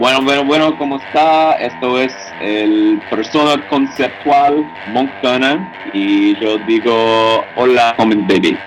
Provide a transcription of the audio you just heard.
Bueno, bueno, bueno, ¿cómo está? Esto es el persona conceptual Moncana y yo digo hola, comment baby.